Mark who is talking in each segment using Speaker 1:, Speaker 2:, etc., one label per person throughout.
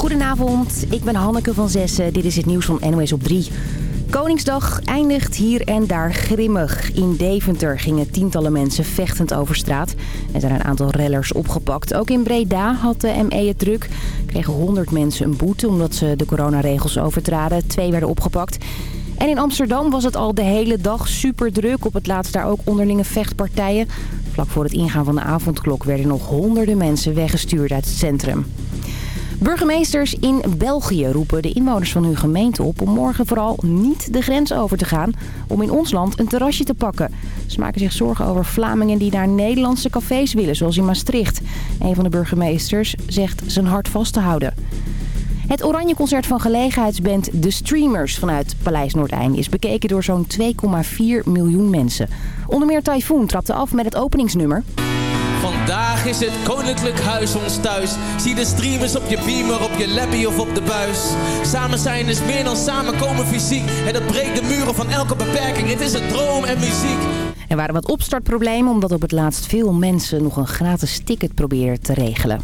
Speaker 1: Goedenavond, ik ben Hanneke van Zessen. Dit is het nieuws van NOS op 3. Koningsdag eindigt hier en daar grimmig. In Deventer gingen tientallen mensen vechtend over straat. Er zijn een aantal rellers opgepakt. Ook in Breda had de ME het druk. Kregen 100 mensen een boete omdat ze de coronaregels overtraden. Twee werden opgepakt. En in Amsterdam was het al de hele dag super druk. Op het laatst daar ook onderlinge vechtpartijen. Vlak voor het ingaan van de avondklok werden nog honderden mensen weggestuurd uit het centrum. Burgemeesters in België roepen de inwoners van hun gemeente op... om morgen vooral niet de grens over te gaan om in ons land een terrasje te pakken. Ze maken zich zorgen over Vlamingen die naar Nederlandse cafés willen, zoals in Maastricht. Een van de burgemeesters zegt zijn hart vast te houden. Het Oranje Concert van gelegenheidsband The Streamers vanuit Paleis Noordeinde is bekeken door zo'n 2,4 miljoen mensen. Onder meer Typhoon trapte af met het openingsnummer.
Speaker 2: Vandaag is het Koninklijk Huis ons thuis. Zie de streamers op je beamer, op je lappie of op de buis. Samen zijn is meer dan samenkomen fysiek. En dat breekt de muren van elke beperking. Het is een droom en muziek.
Speaker 1: Er waren wat opstartproblemen omdat op het laatst veel mensen nog een gratis ticket probeerden te regelen.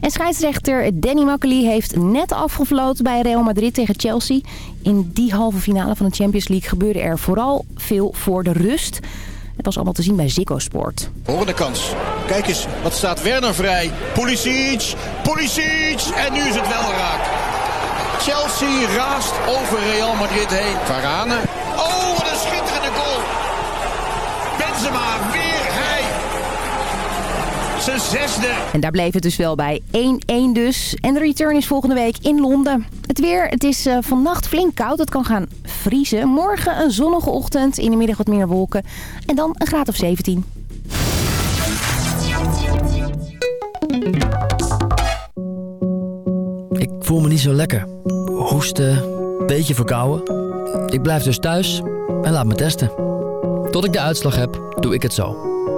Speaker 1: En scheidsrechter Danny Makkely heeft net afgefloten bij Real Madrid tegen Chelsea. In die halve finale van de Champions League gebeurde er vooral veel voor de rust. Het was allemaal te zien bij Ziggo Sport.
Speaker 3: Volgende kans. Kijk eens, wat staat Werner vrij? Pulisic, Pulisic en nu is het wel raak. Chelsea raast over Real Madrid heen. Varane. Oh, wat een schitterende goal. Benzema. Zijn zesde.
Speaker 1: En daar bleef het dus wel bij 1-1 dus. En de return is volgende week in Londen. Het weer, het is uh, vannacht flink koud. Het kan gaan vriezen. Morgen een zonnige ochtend. In de middag wat meer wolken. En dan een graad of 17.
Speaker 4: Ik voel me niet zo lekker. Hoesten, beetje verkouden. Ik blijf dus thuis en laat me testen. Tot ik de uitslag heb, doe ik het zo.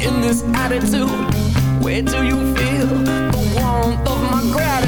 Speaker 5: in this attitude? Where do you feel the warmth of my gratitude?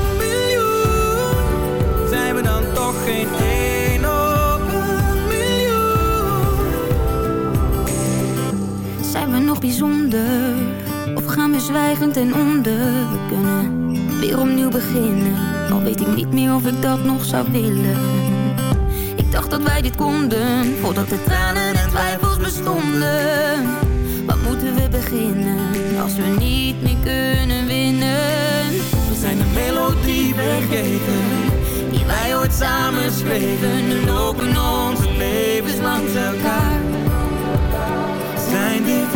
Speaker 6: bijzonder? Of gaan we zwijgend en onder? We kunnen weer opnieuw beginnen. Al weet ik niet meer of ik dat nog zou willen. Ik dacht dat wij dit konden, voordat de tranen en twijfels bestonden. Waar moeten we beginnen, als we niet meer kunnen winnen?
Speaker 7: We zijn de melodie vergeten Ooit samen schreven Nu lopen onze levens langs elkaar. Zijn dit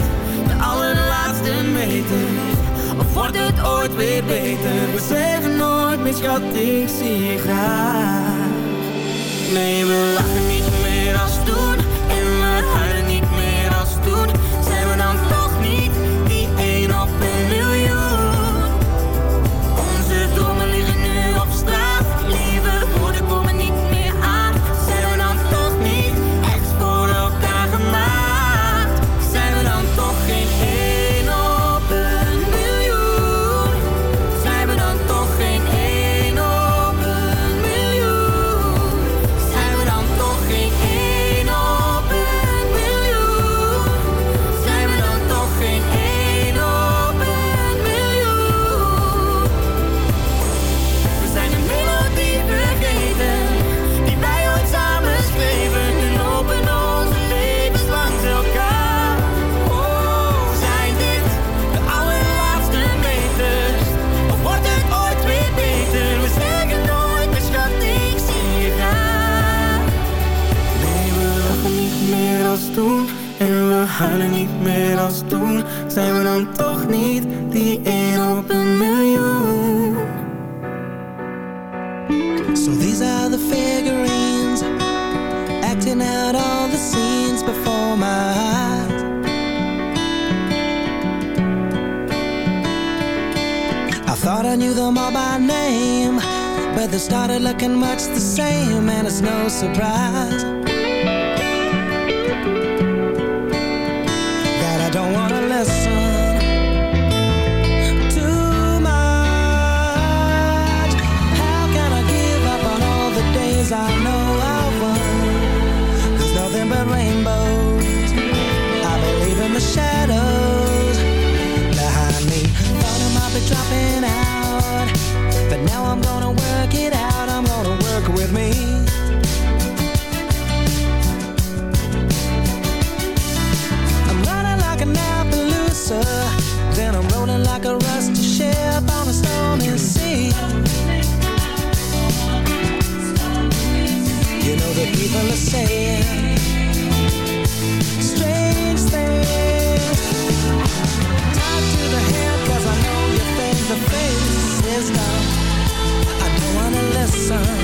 Speaker 7: de allerlaatste meters? Of wordt het ooit weer beter? We zeggen nooit meer schat ik zie je graag. Nee we lachen niet
Speaker 8: surprise
Speaker 9: sun.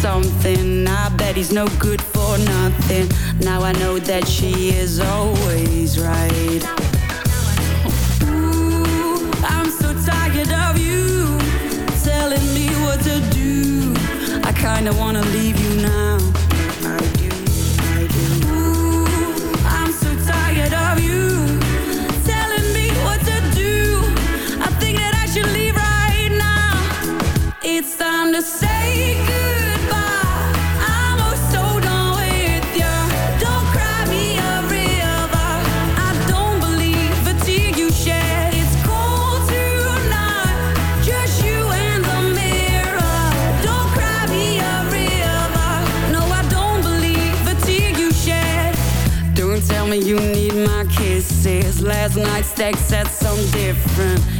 Speaker 9: something. I bet he's no good for nothing. Now I know that she is always right.